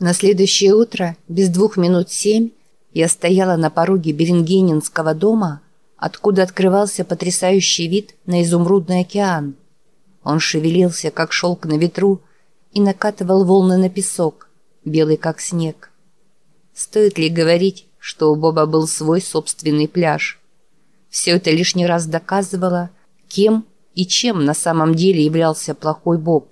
На следующее утро, без двух минут семь, я стояла на пороге Берингенинского дома, откуда открывался потрясающий вид на изумрудный океан. Он шевелился, как шелк на ветру, и накатывал волны на песок, белый как снег. Стоит ли говорить, что у Боба был свой собственный пляж? Все это лишний раз доказывало, кем и чем на самом деле являлся плохой Боб.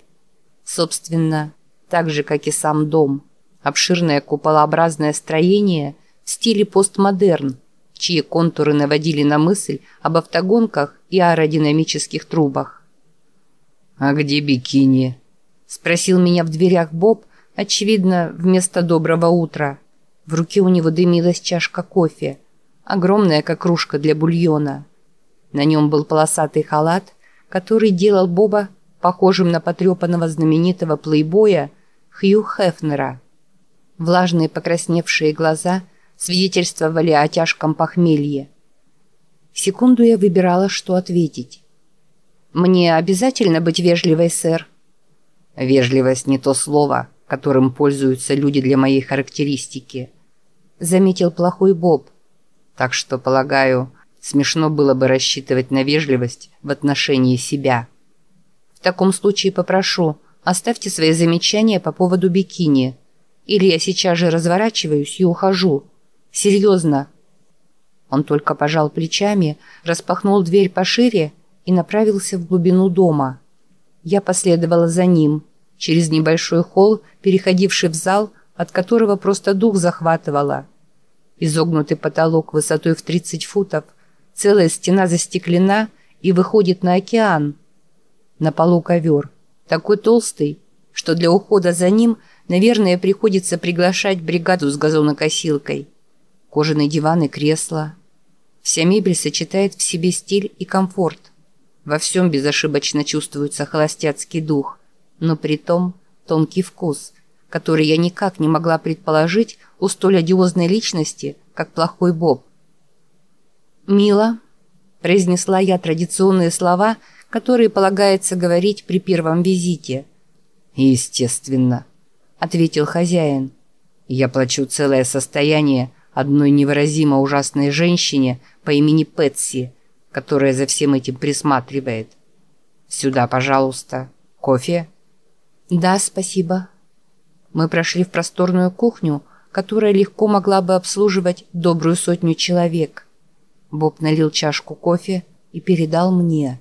Собственно, так же, как и сам дом – Обширное куполообразное строение в стиле постмодерн, чьи контуры наводили на мысль об автогонках и аэродинамических трубах. «А где бикини?» – спросил меня в дверях Боб, очевидно, вместо доброго утра. В руке у него дымилась чашка кофе, огромная, как кружка для бульона. На нем был полосатый халат, который делал Боба похожим на потрепанного знаменитого плейбоя Хью Хефнера – Влажные покрасневшие глаза свидетельствовали о тяжком похмелье. Секунду я выбирала, что ответить. «Мне обязательно быть вежливой, сэр?» «Вежливость не то слово, которым пользуются люди для моей характеристики», заметил плохой Боб. «Так что, полагаю, смешно было бы рассчитывать на вежливость в отношении себя». «В таком случае попрошу, оставьте свои замечания по поводу бикини», или я сейчас же разворачиваюсь и ухожу. Серьезно». Он только пожал плечами, распахнул дверь пошире и направился в глубину дома. Я последовала за ним, через небольшой холл, переходивший в зал, от которого просто дух захватывало. Изогнутый потолок высотой в 30 футов, целая стена застеклена и выходит на океан. На полу ковер, такой толстый, что для ухода за ним – Наверное, приходится приглашать бригаду с газонокосилкой. Кожаные диваны, кресла. Вся мебель сочетает в себе стиль и комфорт. Во всем безошибочно чувствуется холостяцкий дух, но при том тонкий вкус, который я никак не могла предположить у столь одиозной личности, как плохой Боб. «Мила», – произнесла я традиционные слова, которые полагается говорить при первом визите. «Естественно», ответил хозяин. «Я плачу целое состояние одной невыразимо ужасной женщине по имени Пэтси, которая за всем этим присматривает. Сюда, пожалуйста. Кофе?» «Да, спасибо». Мы прошли в просторную кухню, которая легко могла бы обслуживать добрую сотню человек. Боб налил чашку кофе и передал мне.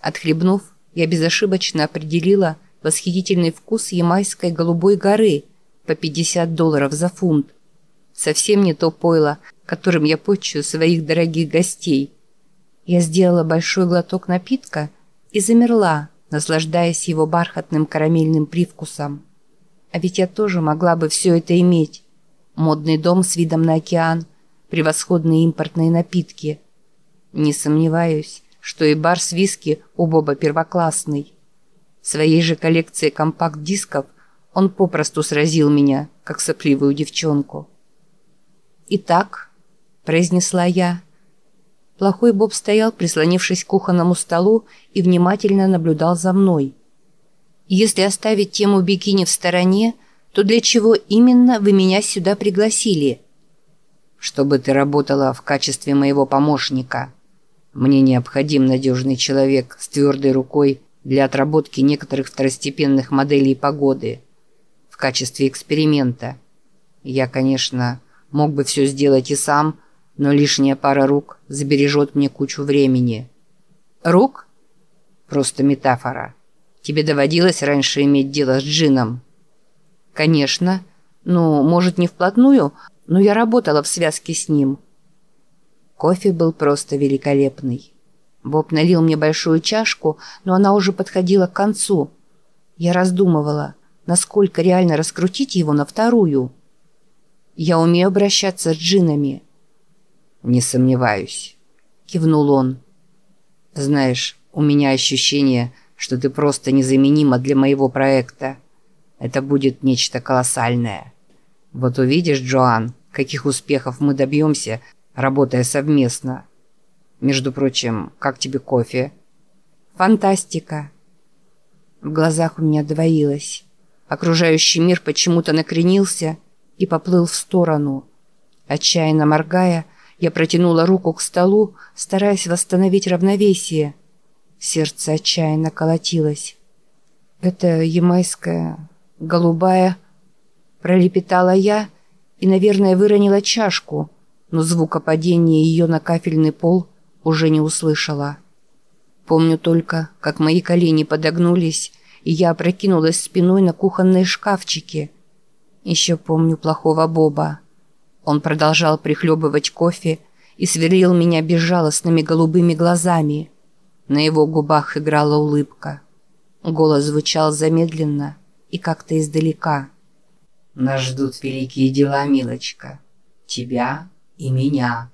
Отхлебнув, я безошибочно определила, восхитительный вкус Ямайской голубой горы по 50 долларов за фунт. Совсем не то пойло, которым я почую своих дорогих гостей. Я сделала большой глоток напитка и замерла, наслаждаясь его бархатным карамельным привкусом. А ведь я тоже могла бы все это иметь. Модный дом с видом на океан, превосходные импортные напитки. Не сомневаюсь, что и бар с виски у Боба первоклассный. Своей же коллекцией компакт-дисков он попросту сразил меня, как сопливую девчонку. «Итак», — произнесла я, — Плохой Боб стоял, прислонившись к кухонному столу и внимательно наблюдал за мной. «Если оставить тему бикини в стороне, то для чего именно вы меня сюда пригласили?» «Чтобы ты работала в качестве моего помощника. Мне необходим надежный человек с твердой рукой для отработки некоторых второстепенных моделей погоды в качестве эксперимента. Я, конечно, мог бы все сделать и сам, но лишняя пара рук забережет мне кучу времени. Рук? Просто метафора. Тебе доводилось раньше иметь дело с джином? Конечно. Ну, может, не вплотную, но я работала в связке с ним. Кофе был просто великолепный. Боб налил мне большую чашку, но она уже подходила к концу. Я раздумывала, насколько реально раскрутить его на вторую. Я умею обращаться с джинами. «Не сомневаюсь», — кивнул он. «Знаешь, у меня ощущение, что ты просто незаменима для моего проекта. Это будет нечто колоссальное. Вот увидишь, Джоан, каких успехов мы добьемся, работая совместно». Между прочим, как тебе кофе? Фантастика. В глазах у меня двоилось. Окружающий мир почему-то накренился и поплыл в сторону. Отчаянно моргая, я протянула руку к столу, стараясь восстановить равновесие. Сердце отчаянно колотилось. «Это ямайская, голубая...» Пролепетала я и, наверное, выронила чашку, но звука падения ее на кафельный пол уже не услышала. Помню только, как мои колени подогнулись, и я опрокинулась спиной на кухонные шкафчики. Еще помню плохого Боба. Он продолжал прихлебывать кофе и сверлил меня безжалостными голубыми глазами. На его губах играла улыбка. Голос звучал замедленно и как-то издалека. «Нас ждут великие дела, милочка. Тебя и меня».